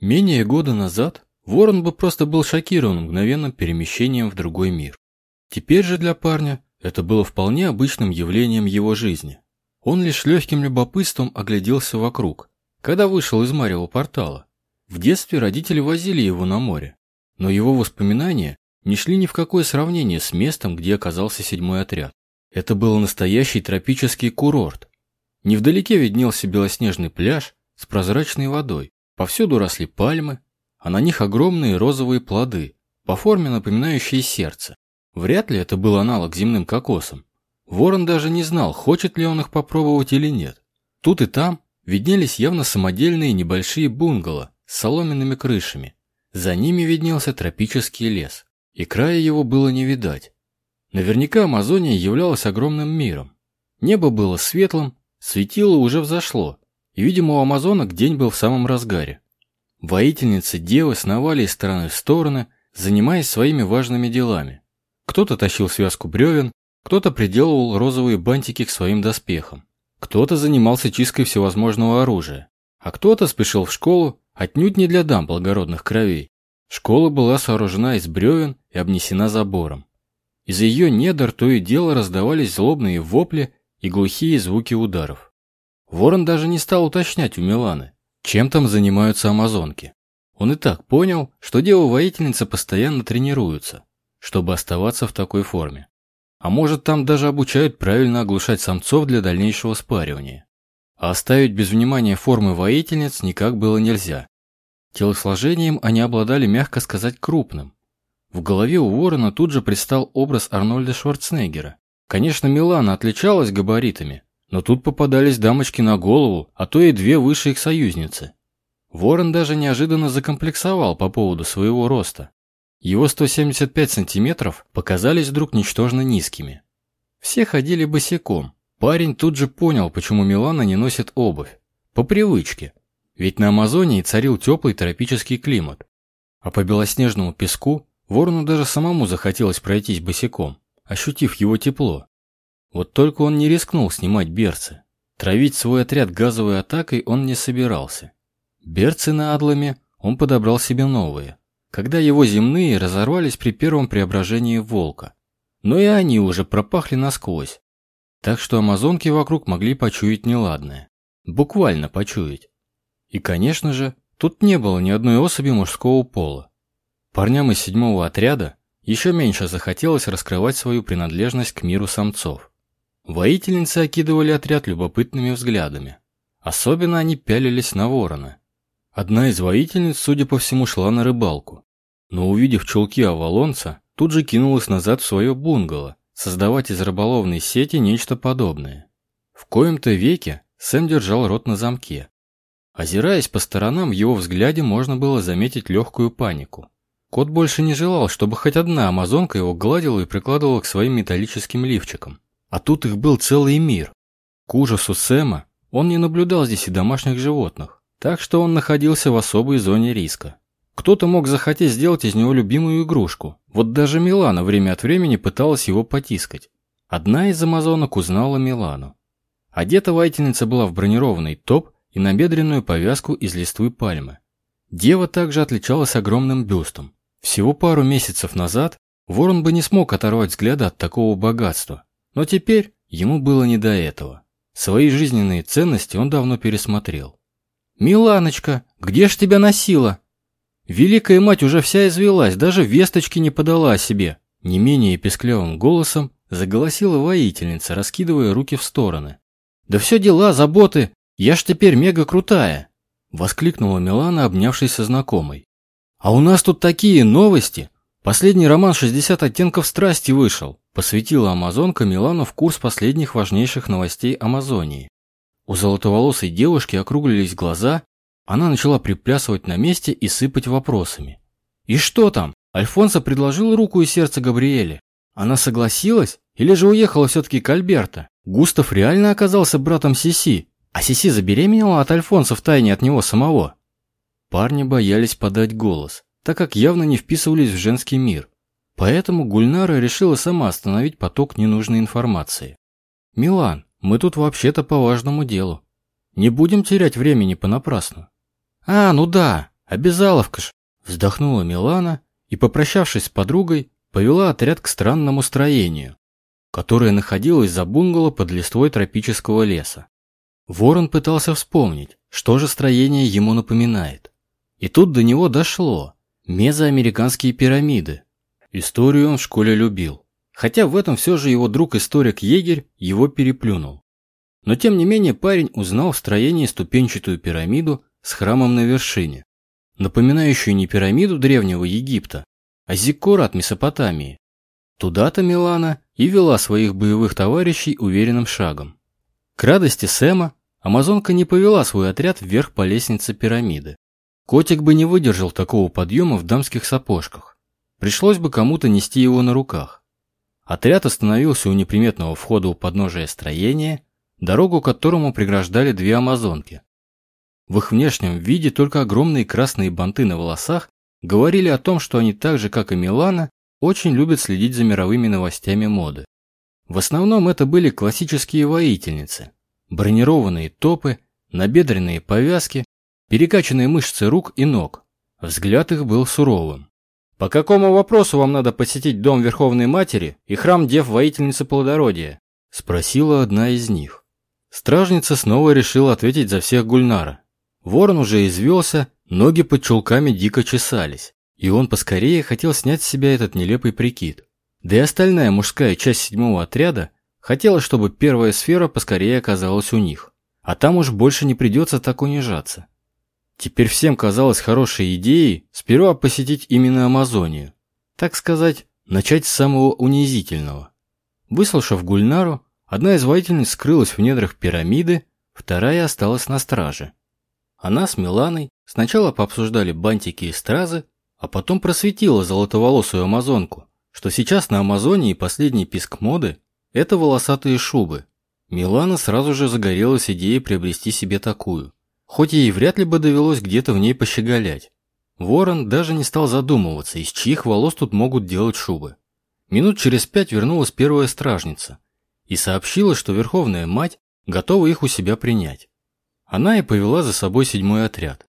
Менее года назад Ворон бы просто был шокирован мгновенным перемещением в другой мир. Теперь же для парня это было вполне обычным явлением его жизни. Он лишь легким любопытством огляделся вокруг, когда вышел из Марьего портала. В детстве родители возили его на море, но его воспоминания не шли ни в какое сравнение с местом, где оказался седьмой отряд. Это был настоящий тропический курорт. Невдалеке виднелся белоснежный пляж с прозрачной водой. Повсюду росли пальмы, а на них огромные розовые плоды, по форме напоминающие сердце. Вряд ли это был аналог земным кокосам. Ворон даже не знал, хочет ли он их попробовать или нет. Тут и там виднелись явно самодельные небольшие бунгало с соломенными крышами. За ними виднелся тропический лес, и края его было не видать. Наверняка Амазония являлась огромным миром. Небо было светлым, светило уже взошло, и, видимо, у амазонок день был в самом разгаре. Воительницы девы сновали из стороны в стороны, занимаясь своими важными делами. Кто-то тащил связку бревен, кто-то приделывал розовые бантики к своим доспехам, кто-то занимался чисткой всевозможного оружия, а кто-то спешил в школу отнюдь не для дам благородных кровей. Школа была сооружена из бревен и обнесена забором. Из ее недр то и дело раздавались злобные вопли и глухие звуки ударов. Ворон даже не стал уточнять у Миланы, чем там занимаются амазонки. Он и так понял, что дева-воительница постоянно тренируются, чтобы оставаться в такой форме. А может, там даже обучают правильно оглушать самцов для дальнейшего спаривания. А оставить без внимания формы воительниц никак было нельзя. Телосложением они обладали, мягко сказать, крупным. В голове у Ворона тут же предстал образ Арнольда Шварценеггера. Конечно, Милана отличалась габаритами, но тут попадались дамочки на голову, а то и две выше их союзницы. Ворон даже неожиданно закомплексовал по поводу своего роста. Его 175 сантиметров показались вдруг ничтожно низкими. Все ходили босиком. Парень тут же понял, почему Милана не носит обувь. По привычке. Ведь на Амазонии царил теплый тропический климат. А по белоснежному песку Ворону даже самому захотелось пройтись босиком, ощутив его тепло. Вот только он не рискнул снимать берцы. Травить свой отряд газовой атакой он не собирался. Берцы на адламе он подобрал себе новые, когда его земные разорвались при первом преображении волка. Но и они уже пропахли насквозь. Так что амазонки вокруг могли почуять неладное. Буквально почуять. И, конечно же, тут не было ни одной особи мужского пола. Парням из седьмого отряда еще меньше захотелось раскрывать свою принадлежность к миру самцов. Воительницы окидывали отряд любопытными взглядами. Особенно они пялились на ворона. Одна из воительниц, судя по всему, шла на рыбалку. Но увидев чулки Авалонца, тут же кинулась назад в свое бунгало, создавать из рыболовной сети нечто подобное. В коем-то веке Сэм держал рот на замке. Озираясь по сторонам, в его взгляде можно было заметить легкую панику. Кот больше не желал, чтобы хоть одна амазонка его гладила и прикладывала к своим металлическим лифчикам. А тут их был целый мир. К ужасу Сэма он не наблюдал здесь и домашних животных, так что он находился в особой зоне риска. Кто-то мог захотеть сделать из него любимую игрушку. Вот даже Милана время от времени пыталась его потискать. Одна из амазонок узнала Милану. Одета воительница была в бронированный топ и набедренную повязку из листвы пальмы. Дева также отличалась огромным бюстом. Всего пару месяцев назад Ворон бы не смог оторвать взгляда от такого богатства. Но теперь ему было не до этого. Свои жизненные ценности он давно пересмотрел. «Миланочка, где ж тебя носила?» Великая мать уже вся извелась, даже весточки не подала о себе. Не менее песклявым голосом заголосила воительница, раскидывая руки в стороны. «Да все дела, заботы, я ж теперь мега крутая!» Воскликнула Милана, обнявшись со знакомой. «А у нас тут такие новости! Последний роман «60 оттенков страсти» вышел посвятила амазонка Милану в курс последних важнейших новостей Амазонии. У золотоволосой девушки округлились глаза, она начала приплясывать на месте и сыпать вопросами. «И что там? Альфонсо предложил руку и сердце Габриэле. Она согласилась? Или же уехала все-таки к Альберто? Густав реально оказался братом Сиси, а Сиси забеременела от Альфонса в тайне от него самого?» Парни боялись подать голос, так как явно не вписывались в женский мир. Поэтому Гульнара решила сама остановить поток ненужной информации. «Милан, мы тут вообще-то по важному делу. Не будем терять времени понапрасну». «А, ну да, Обязаловка ж, вздохнула Милана и, попрощавшись с подругой, повела отряд к странному строению, которое находилось за бунгало под листвой тропического леса. Ворон пытался вспомнить, что же строение ему напоминает. И тут до него дошло. Мезоамериканские пирамиды. Историю он в школе любил. Хотя в этом все же его друг-историк-егерь его переплюнул. Но тем не менее парень узнал в строении ступенчатую пирамиду с храмом на вершине, напоминающую не пирамиду древнего Египта, а зиккурат Месопотамии. Туда-то Милана и вела своих боевых товарищей уверенным шагом. К радости Сэма Амазонка не повела свой отряд вверх по лестнице пирамиды. Котик бы не выдержал такого подъема в дамских сапожках. Пришлось бы кому-то нести его на руках. Отряд остановился у неприметного входа у подножия строения, дорогу которому преграждали две амазонки. В их внешнем виде только огромные красные банты на волосах говорили о том, что они так же, как и Милана, очень любят следить за мировыми новостями моды. В основном это были классические воительницы. Бронированные топы, набедренные повязки, перекачанные мышцы рук и ног. Взгляд их был суровым. «По какому вопросу вам надо посетить дом Верховной Матери и храм Дев-воительницы плодородия?» – спросила одна из них. Стражница снова решила ответить за всех Гульнара. Ворон уже извелся, ноги под чулками дико чесались, и он поскорее хотел снять с себя этот нелепый прикид. Да и остальная мужская часть седьмого отряда хотела, чтобы первая сфера поскорее оказалась у них, а там уж больше не придется так унижаться. Теперь всем казалось хорошей идеей сперва посетить именно Амазонию. Так сказать, начать с самого унизительного. Выслушав Гульнару, одна из воительниц скрылась в недрах пирамиды, вторая осталась на страже. Она с Миланой сначала пообсуждали бантики и стразы, а потом просветила золотоволосую амазонку, что сейчас на Амазонии последний писк моды – это волосатые шубы. Милана сразу же загорелась идеей приобрести себе такую хоть ей вряд ли бы довелось где-то в ней пощеголять. Ворон даже не стал задумываться, из чьих волос тут могут делать шубы. Минут через пять вернулась первая стражница и сообщила, что Верховная Мать готова их у себя принять. Она и повела за собой седьмой отряд.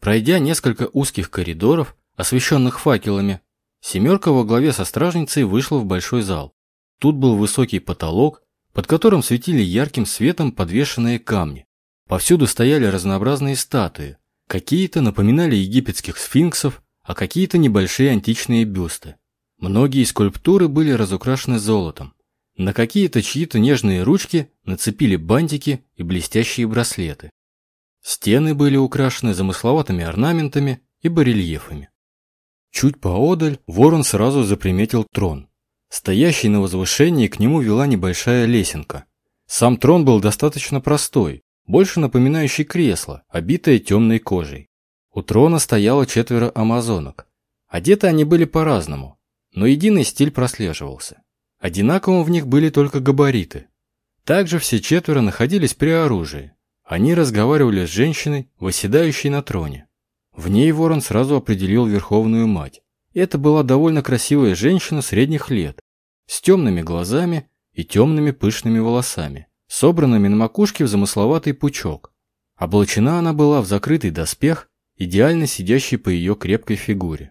Пройдя несколько узких коридоров, освещенных факелами, семерка во главе со стражницей вышла в большой зал. Тут был высокий потолок, под которым светили ярким светом подвешенные камни. Повсюду стояли разнообразные статуи. Какие-то напоминали египетских сфинксов, а какие-то небольшие античные бюсты. Многие скульптуры были разукрашены золотом. На какие-то чьи-то нежные ручки нацепили бантики и блестящие браслеты. Стены были украшены замысловатыми орнаментами и барельефами. Чуть поодаль ворон сразу заприметил трон. Стоящий на возвышении к нему вела небольшая лесенка. Сам трон был достаточно простой, больше напоминающий кресло, обитое темной кожей. У трона стояло четверо амазонок. Одеты они были по-разному, но единый стиль прослеживался. Одинаковым в них были только габариты. Также все четверо находились при оружии. Они разговаривали с женщиной, восседающей на троне. В ней ворон сразу определил Верховную Мать. Это была довольно красивая женщина средних лет, с темными глазами и темными пышными волосами собранными на макушке в замысловатый пучок. Облачена она была в закрытый доспех, идеально сидящий по ее крепкой фигуре.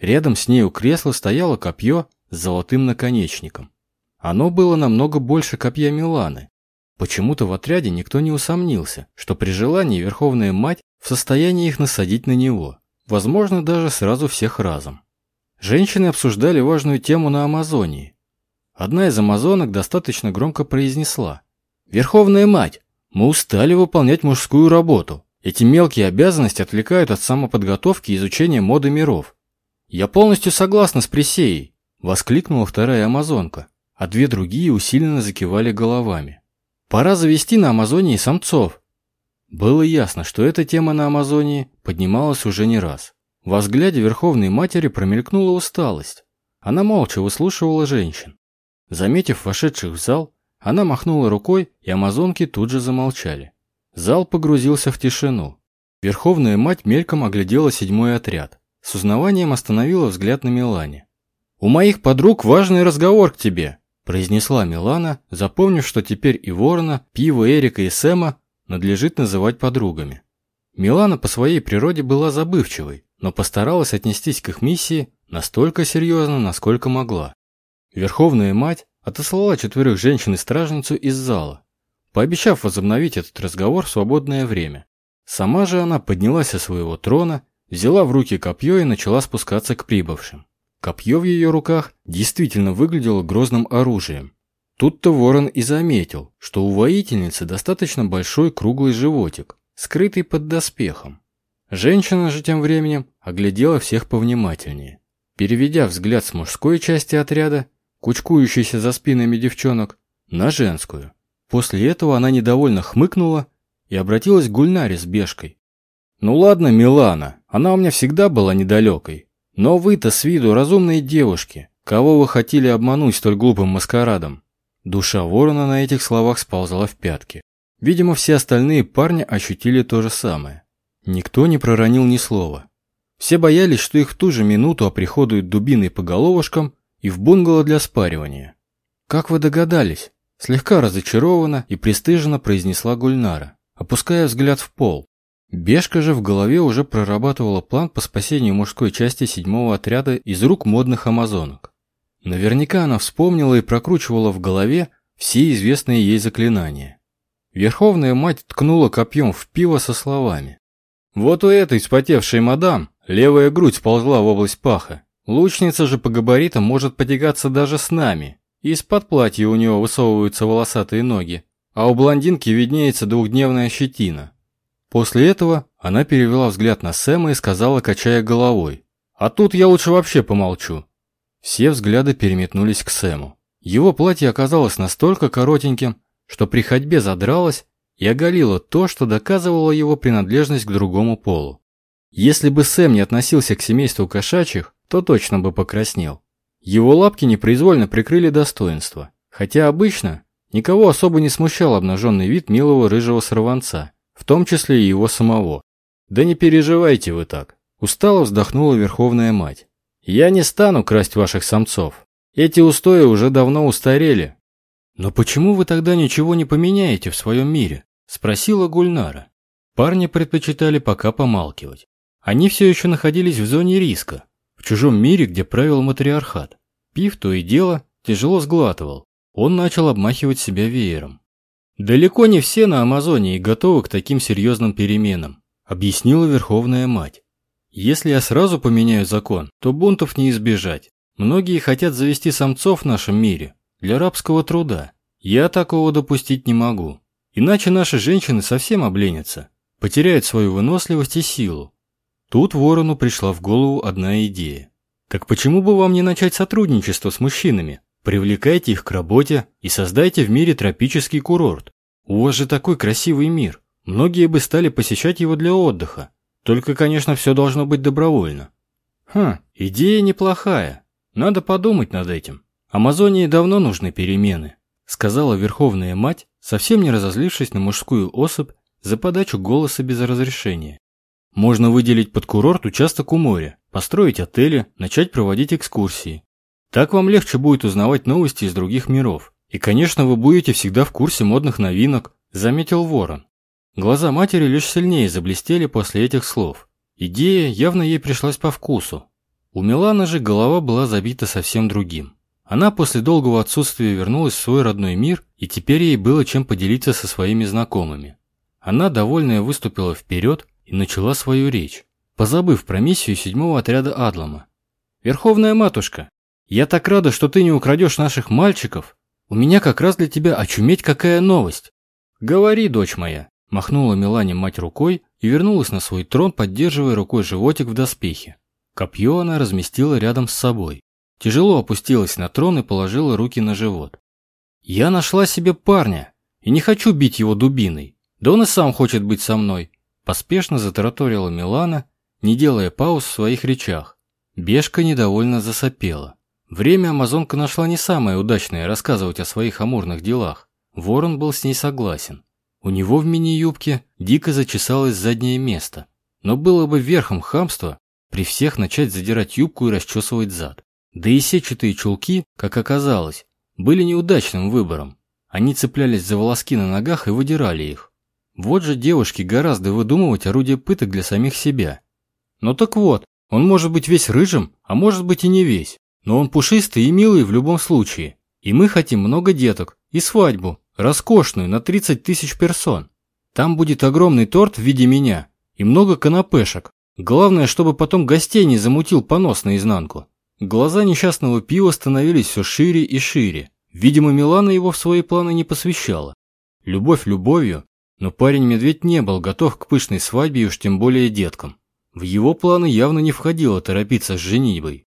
Рядом с ней у кресла стояло копье с золотым наконечником. Оно было намного больше копья Миланы. Почему-то в отряде никто не усомнился, что при желании Верховная Мать в состоянии их насадить на него, возможно, даже сразу всех разом. Женщины обсуждали важную тему на Амазонии. Одна из амазонок достаточно громко произнесла Верховная мать, мы устали выполнять мужскую работу. Эти мелкие обязанности отвлекают от самоподготовки и изучения моды миров. Я полностью согласна с Пресеей, воскликнула вторая амазонка, а две другие усиленно закивали головами. Пора завести на Амазонии самцов. Было ясно, что эта тема на Амазонии поднималась уже не раз. Во взгляде Верховной Матери промелькнула усталость. Она молча выслушивала женщин. Заметив вошедших в зал, она махнула рукой, и амазонки тут же замолчали. Зал погрузился в тишину. Верховная мать мельком оглядела седьмой отряд. С узнаванием остановила взгляд на Милане. «У моих подруг важный разговор к тебе», произнесла Милана, запомнив, что теперь и Ворона, Пива, Эрика и Сэма надлежит называть подругами. Милана по своей природе была забывчивой, но постаралась отнестись к их миссии настолько серьезно, насколько могла. Верховная мать отослала четверых женщин и стражницу из зала, пообещав возобновить этот разговор в свободное время. Сама же она поднялась со своего трона, взяла в руки копье и начала спускаться к прибывшим. Копье в ее руках действительно выглядело грозным оружием. Тут-то ворон и заметил, что у воительницы достаточно большой круглый животик, скрытый под доспехом. Женщина же тем временем оглядела всех повнимательнее. Переведя взгляд с мужской части отряда, кучкующейся за спинами девчонок, на женскую. После этого она недовольно хмыкнула и обратилась к Гульнаре с бешкой. «Ну ладно, Милана, она у меня всегда была недалекой. Но вы-то с виду разумные девушки. Кого вы хотели обмануть столь глупым маскарадом?» Душа ворона на этих словах сползла в пятки. Видимо, все остальные парни ощутили то же самое. Никто не проронил ни слова. Все боялись, что их в ту же минуту оприходуют дубиной по головушкам и в бунгало для спаривания. «Как вы догадались?» Слегка разочарованно и пристыженно произнесла Гульнара, опуская взгляд в пол. Бешка же в голове уже прорабатывала план по спасению мужской части седьмого отряда из рук модных амазонок. Наверняка она вспомнила и прокручивала в голове все известные ей заклинания. Верховная мать ткнула копьем в пиво со словами. «Вот у этой вспотевшей мадам левая грудь сползла в область паха. Лучница же по габаритам может потягаться даже с нами. Из-под платья у нее высовываются волосатые ноги, а у блондинки виднеется двухдневная щетина». После этого она перевела взгляд на Сэма и сказала, качая головой. «А тут я лучше вообще помолчу. Все взгляды переметнулись к Сэму. Его платье оказалось настолько коротеньким, что при ходьбе задралось и оголило то, что доказывало его принадлежность к другому полу. Если бы Сэм не относился к семейству кошачьих, то точно бы покраснел. Его лапки непроизвольно прикрыли достоинство, хотя обычно никого особо не смущал обнаженный вид милого рыжего сорванца, в том числе и его самого. «Да не переживайте вы так», – устало вздохнула Верховная Мать. Я не стану красть ваших самцов. Эти устои уже давно устарели. Но почему вы тогда ничего не поменяете в своем мире? Спросила Гульнара. Парни предпочитали пока помалкивать. Они все еще находились в зоне риска, в чужом мире, где правил матриархат. Пив то и дело тяжело сглатывал. Он начал обмахивать себя веером. «Далеко не все на Амазоне и готовы к таким серьезным переменам», объяснила Верховная Мать. Если я сразу поменяю закон, то бунтов не избежать. Многие хотят завести самцов в нашем мире для рабского труда. Я такого допустить не могу. Иначе наши женщины совсем обленятся, потеряют свою выносливость и силу. Тут Ворону пришла в голову одна идея. Так почему бы вам не начать сотрудничество с мужчинами? Привлекайте их к работе и создайте в мире тропический курорт. У вас же такой красивый мир. Многие бы стали посещать его для отдыха. Только, конечно, все должно быть добровольно. Хм, идея неплохая. Надо подумать над этим. Амазонии давно нужны перемены, сказала Верховная Мать, совсем не разозлившись на мужскую особь за подачу голоса без разрешения. Можно выделить под курорт участок у моря, построить отели, начать проводить экскурсии. Так вам легче будет узнавать новости из других миров. И, конечно, вы будете всегда в курсе модных новинок, заметил Ворон. Глаза матери лишь сильнее заблестели после этих слов. Идея явно ей пришлась по вкусу. У Миланы же голова была забита совсем другим. Она после долгого отсутствия вернулась в свой родной мир, и теперь ей было чем поделиться со своими знакомыми. Она, довольная, выступила вперед и начала свою речь, позабыв про миссию седьмого отряда Адлама. «Верховная матушка, я так рада, что ты не украдешь наших мальчиков. У меня как раз для тебя очуметь какая новость. Говори, дочь моя». Махнула Милане мать рукой и вернулась на свой трон, поддерживая рукой животик в доспехе. Копье она разместила рядом с собой. Тяжело опустилась на трон и положила руки на живот. «Я нашла себе парня и не хочу бить его дубиной. Да он и сам хочет быть со мной», поспешно затараторила Милана, не делая пауз в своих речах. Бешка недовольно засопела. Время амазонка нашла не самое удачное рассказывать о своих амурных делах. Ворон был с ней согласен. У него в мини-юбке дико зачесалось заднее место, но было бы верхом хамства при всех начать задирать юбку и расчесывать зад. Да и сетчатые чулки, как оказалось, были неудачным выбором. Они цеплялись за волоски на ногах и выдирали их. Вот же девушки гораздо выдумывать орудие пыток для самих себя. Ну так вот, он может быть весь рыжим, а может быть и не весь. Но он пушистый и милый в любом случае. И мы хотим много деток. И свадьбу. Роскошную, на 30 тысяч персон. Там будет огромный торт в виде меня. И много канапешек. Главное, чтобы потом гостей не замутил понос наизнанку. Глаза несчастного пива становились все шире и шире. Видимо, Милана его в свои планы не посвящала. Любовь любовью, но парень-медведь не был готов к пышной свадьбе уж тем более деткам. В его планы явно не входило торопиться с женитьбой.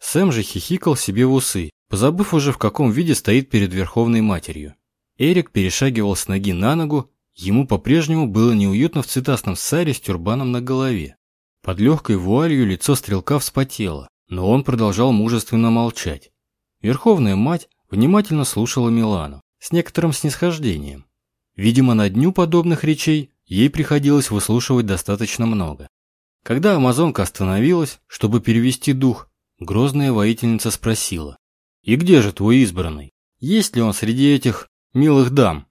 Сэм же хихикал себе в усы, позабыв уже в каком виде стоит перед Верховной Матерью. Эрик перешагивал с ноги на ногу, ему по-прежнему было неуютно в цветастом саре с тюрбаном на голове. Под легкой вуалью лицо стрелка вспотело, но он продолжал мужественно молчать. Верховная Мать внимательно слушала Милану, с некоторым снисхождением. Видимо, на дню подобных речей ей приходилось выслушивать достаточно много. Когда амазонка остановилась, чтобы перевести дух, грозная воительница спросила. «И где же твой избранный? Есть ли он среди этих милых дам?»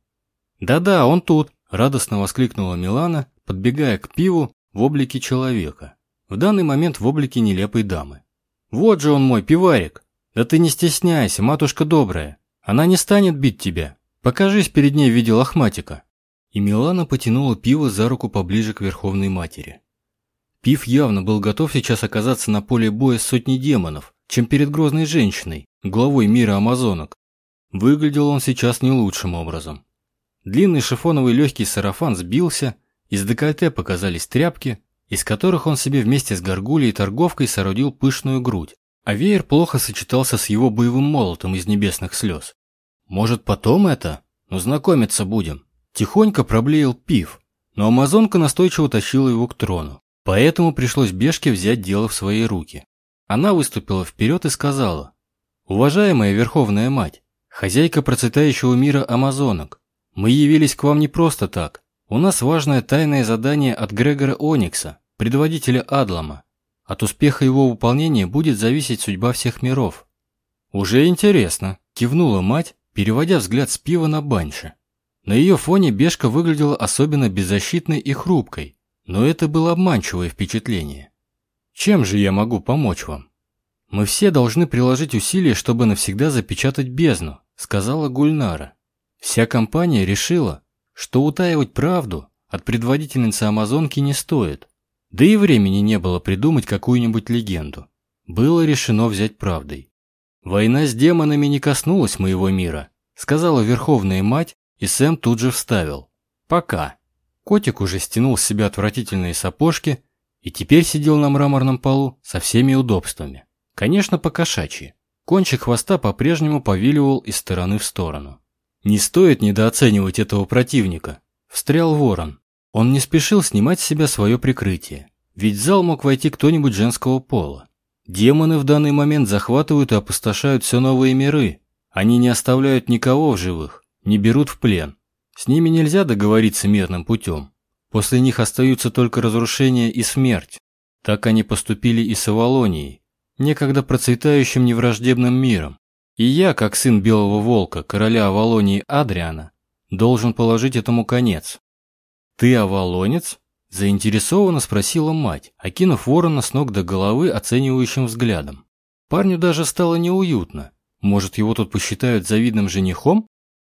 «Да-да, он тут», – радостно воскликнула Милана, подбегая к пиву в облике человека. В данный момент в облике нелепой дамы. «Вот же он мой, пиварик! Да ты не стесняйся, матушка добрая! Она не станет бить тебя! Покажись перед ней в виде лохматика!» И Милана потянула пиво за руку поближе к Верховной Матери. Пив явно был готов сейчас оказаться на поле боя с сотней демонов, чем перед грозной женщиной, главой мира амазонок. Выглядел он сейчас не лучшим образом. Длинный шифоновый легкий сарафан сбился, из декольте показались тряпки, из которых он себе вместе с горгулей и торговкой соорудил пышную грудь, а веер плохо сочетался с его боевым молотом из небесных слез. «Может, потом это? Ну, знакомиться будем». Тихонько проблеял пив, но амазонка настойчиво тащила его к трону. Поэтому пришлось Бешке взять дело в свои руки. Она выступила вперед и сказала, «Уважаемая Верховная Мать, хозяйка процветающего мира амазонок, мы явились к вам не просто так. У нас важное тайное задание от Грегора Оникса, предводителя Адлама. От успеха его выполнения будет зависеть судьба всех миров». «Уже интересно», – кивнула мать, переводя взгляд с пива на банши. На ее фоне Бешка выглядела особенно беззащитной и хрупкой, но это было обманчивое впечатление. Чем же я могу помочь вам? Мы все должны приложить усилия, чтобы навсегда запечатать бездну, сказала Гульнара. Вся компания решила, что утаивать правду от предводительницы Амазонки не стоит. Да и времени не было придумать какую-нибудь легенду. Было решено взять правдой. «Война с демонами не коснулась моего мира», сказала Верховная Мать, и Сэм тут же вставил. «Пока». Котик уже стянул с себя отвратительные сапожки и теперь сидел на мраморном полу со всеми удобствами. Конечно, по-кошачьи. Кончик хвоста по-прежнему повиливал из стороны в сторону. «Не стоит недооценивать этого противника», – встрял ворон. Он не спешил снимать с себя свое прикрытие, ведь в зал мог войти кто-нибудь женского пола. Демоны в данный момент захватывают и опустошают все новые миры. Они не оставляют никого в живых, не берут в плен. С ними нельзя договориться мирным путем. После них остаются только разрушение и смерть. Так они поступили и с Авалонией, некогда процветающим невраждебным миром. И я, как сын Белого Волка, короля Авалонии Адриана, должен положить этому конец. «Ты авалонец?» – заинтересованно спросила мать, окинув ворона с ног до головы оценивающим взглядом. Парню даже стало неуютно. Может, его тут посчитают завидным женихом?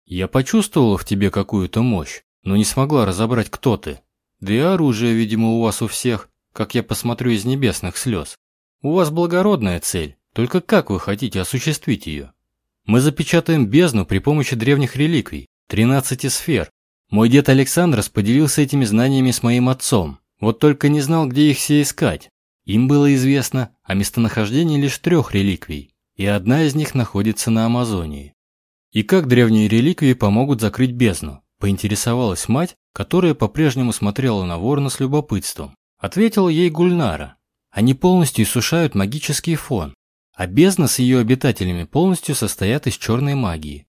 Я почувствовала в тебе какую-то мощь, но не смогла разобрать, кто ты. Да и оружие, видимо, у вас у всех, как я посмотрю из небесных слез. У вас благородная цель, только как вы хотите осуществить ее? Мы запечатаем бездну при помощи древних реликвий, 13 сфер. Мой дед Александр расподелился этими знаниями с моим отцом, вот только не знал, где их все искать. Им было известно о местонахождении лишь трех реликвий, и одна из них находится на Амазонии. И как древние реликвии помогут закрыть бездну? Поинтересовалась мать, которая по-прежнему смотрела на ворона с любопытством. Ответила ей Гульнара. Они полностью иссушают магический фон, а бездна с ее обитателями полностью состоят из черной магии.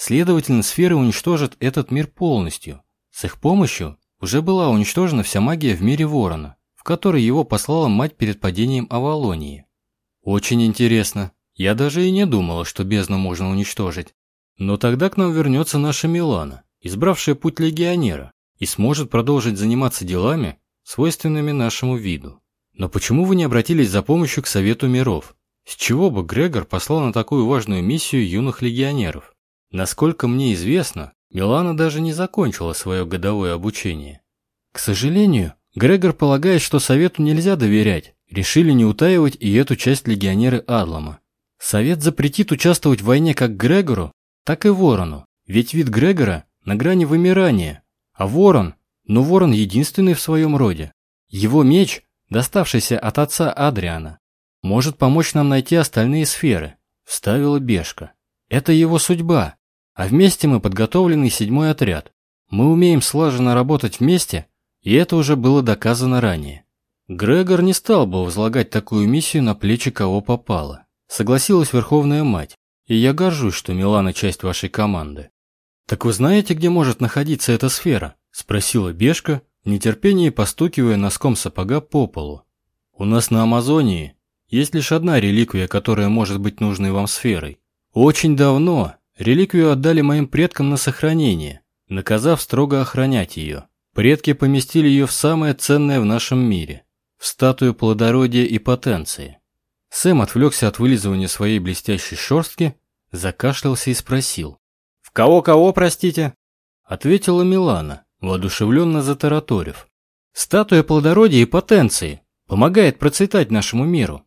Следовательно, сферы уничтожат этот мир полностью. С их помощью уже была уничтожена вся магия в мире ворона, в который его послала мать перед падением Авалонии. Очень интересно. Я даже и не думала, что бездну можно уничтожить. Но тогда к нам вернется наша Милана, избравшая путь легионера. и сможет продолжить заниматься делами, свойственными нашему виду. Но почему вы не обратились за помощью к Совету миров? С чего бы Грегор послал на такую важную миссию юных легионеров? Насколько мне известно, Милана даже не закончила свое годовое обучение. К сожалению, Грегор полагает, что Совету нельзя доверять, решили не утаивать и эту часть легионеры Адлама. Совет запретит участвовать в войне как Грегору, так и Ворону, ведь вид Грегора на грани вымирания, а Ворон, ну Ворон единственный в своем роде. Его меч доставшийся от отца Адриана, может помочь нам найти остальные сферы», – вставила Бешка. «Это его судьба, а вместе мы подготовленный седьмой отряд. Мы умеем слаженно работать вместе, и это уже было доказано ранее». Грегор не стал бы возлагать такую миссию на плечи кого попало. Согласилась Верховная Мать, и я горжусь, что Милана часть вашей команды. «Так вы знаете, где может находиться эта сфера?» – спросила Бешка, в нетерпении постукивая носком сапога по полу. «У нас на Амазонии есть лишь одна реликвия, которая может быть нужной вам сферой. Очень давно реликвию отдали моим предкам на сохранение, наказав строго охранять ее. Предки поместили ее в самое ценное в нашем мире – в статую плодородия и потенции. Сэм отвлекся от вылизывания своей блестящей шерстки, закашлялся и спросил. «В кого-кого, простите?» Ответила Милана, воодушевленно затараторив. Статуя плодородия и потенции помогает процветать нашему миру.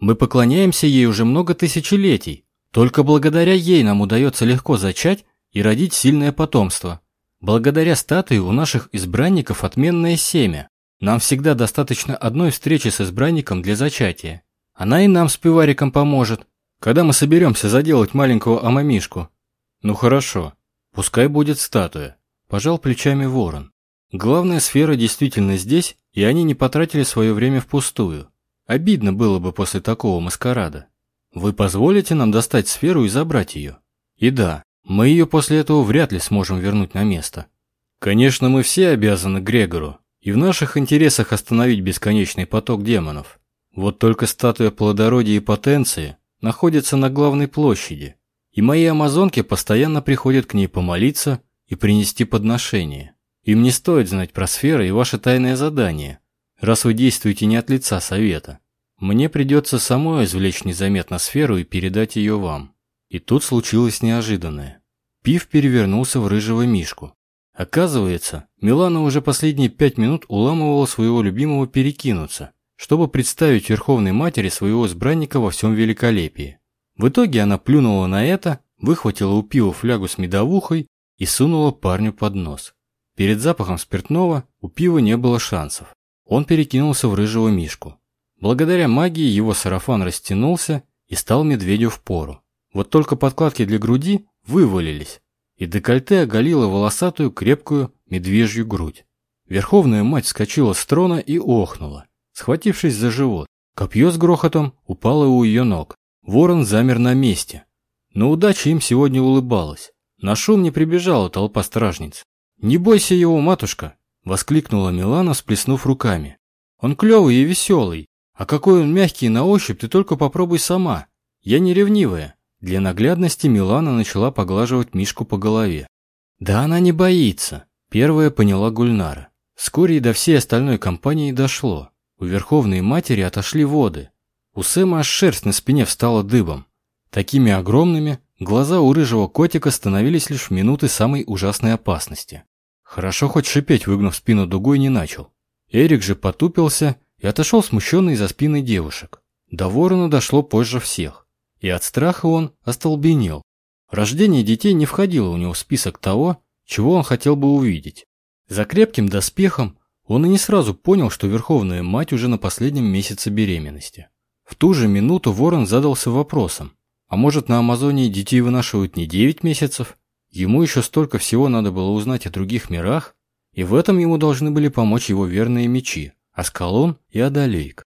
Мы поклоняемся ей уже много тысячелетий. Только благодаря ей нам удается легко зачать и родить сильное потомство. Благодаря статуе у наших избранников отменное семя. Нам всегда достаточно одной встречи с избранником для зачатия. Она и нам с пивариком поможет, когда мы соберемся заделать маленького амамишку. Ну хорошо, пускай будет статуя. Пожал плечами ворон. Главная сфера действительно здесь, и они не потратили свое время впустую. Обидно было бы после такого маскарада. Вы позволите нам достать сферу и забрать ее? И да, мы ее после этого вряд ли сможем вернуть на место. Конечно, мы все обязаны Грегору, и в наших интересах остановить бесконечный поток демонов. Вот только статуя плодородия и потенции находится на главной площади, и мои амазонки постоянно приходят к ней помолиться и принести подношение. Им не стоит знать про сферы и ваше тайное задание, раз вы действуете не от лица совета. Мне придется самой извлечь незаметно сферу и передать ее вам. И тут случилось неожиданное. Пив перевернулся в рыжего мишку. Оказывается, Милана уже последние пять минут уламывала своего любимого перекинуться, чтобы представить Верховной Матери своего избранника во всем великолепии. В итоге она плюнула на это, выхватила у пива флягу с медовухой и сунула парню под нос. Перед запахом спиртного у пива не было шансов. Он перекинулся в рыжего мишку. Благодаря магии его сарафан растянулся и стал медведю в пору. Вот только подкладки для груди вывалились, и декольте оголило волосатую крепкую медвежью грудь. Верховная мать вскочила с трона и охнула, схватившись за живот. Копье с грохотом упало у ее ног. Ворон замер на месте. Но удача им сегодня улыбалась. На шум не прибежала толпа стражниц. «Не бойся его, матушка!» — воскликнула Милана, сплеснув руками. «Он клевый и веселый, а какой он мягкий на ощупь, ты только попробуй сама. Я не ревнивая». Для наглядности Милана начала поглаживать Мишку по голове. «Да она не боится», — первая поняла Гульнара. Вскоре и до всей остальной компании дошло. У Верховной Матери отошли воды. У Сэма аж шерсть на спине встала дыбом. Такими огромными, Глаза у рыжего котика становились лишь в минуты самой ужасной опасности. Хорошо хоть шипеть, выгнув спину дугой, не начал. Эрик же потупился и отошел смущенный за спиной девушек. До ворона дошло позже всех. И от страха он остолбенел. Рождение детей не входило у него в список того, чего он хотел бы увидеть. За крепким доспехом он и не сразу понял, что Верховная Мать уже на последнем месяце беременности. В ту же минуту ворон задался вопросом, а может, на Амазонии детей вынашивают не 9 месяцев? Ему еще столько всего надо было узнать о других мирах, и в этом ему должны были помочь его верные мечи, Аскалон и Адалейк.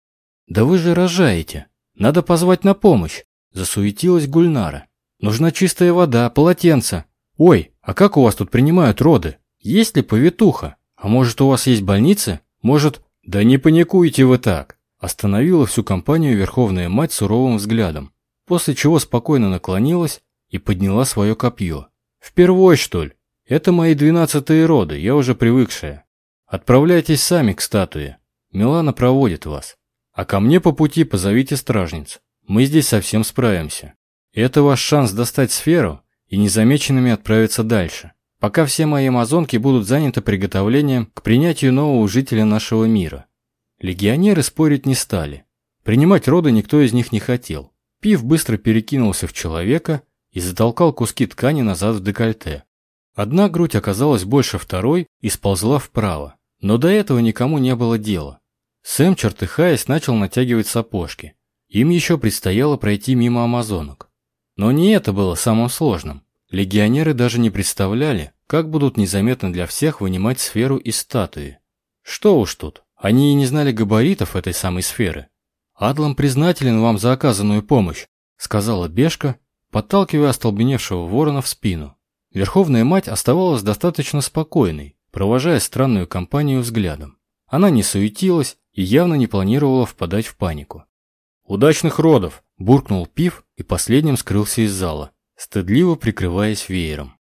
«Да вы же рожаете! Надо позвать на помощь!» – засуетилась Гульнара. «Нужна чистая вода, полотенце. Ой, а как у вас тут принимают роды? Есть ли повитуха? А может, у вас есть больницы? Может...» «Да не паникуйте вы так!» – остановила всю компанию Верховная Мать суровым взглядом после чего спокойно наклонилась и подняла свое копье. «Впервой, что ли? Это мои двенадцатые роды, я уже привыкшая. Отправляйтесь сами к статуе. Милана проводит вас. А ко мне по пути позовите стражниц. Мы здесь совсем справимся. Это ваш шанс достать сферу и незамеченными отправиться дальше, пока все мои амазонки будут заняты приготовлением к принятию нового жителя нашего мира. Легионеры спорить не стали. Принимать роды никто из них не хотел. Пив быстро перекинулся в человека и затолкал куски ткани назад в декольте. Одна грудь оказалась больше второй и сползла вправо, но до этого никому не было дела. Сэм, чертыхаясь, начал натягивать сапожки. Им еще предстояло пройти мимо амазонок. Но не это было самым сложным. Легионеры даже не представляли, как будут незаметно для всех вынимать сферу из статуи. Что уж тут, они и не знали габаритов этой самой сферы. «Адлам признателен вам за оказанную помощь», сказала Бешка, подталкивая остолбеневшего ворона в спину. Верховная мать оставалась достаточно спокойной, провожая странную компанию взглядом. Она не суетилась и явно не планировала впадать в панику. «Удачных родов!» – буркнул Пив и последним скрылся из зала, стыдливо прикрываясь веером.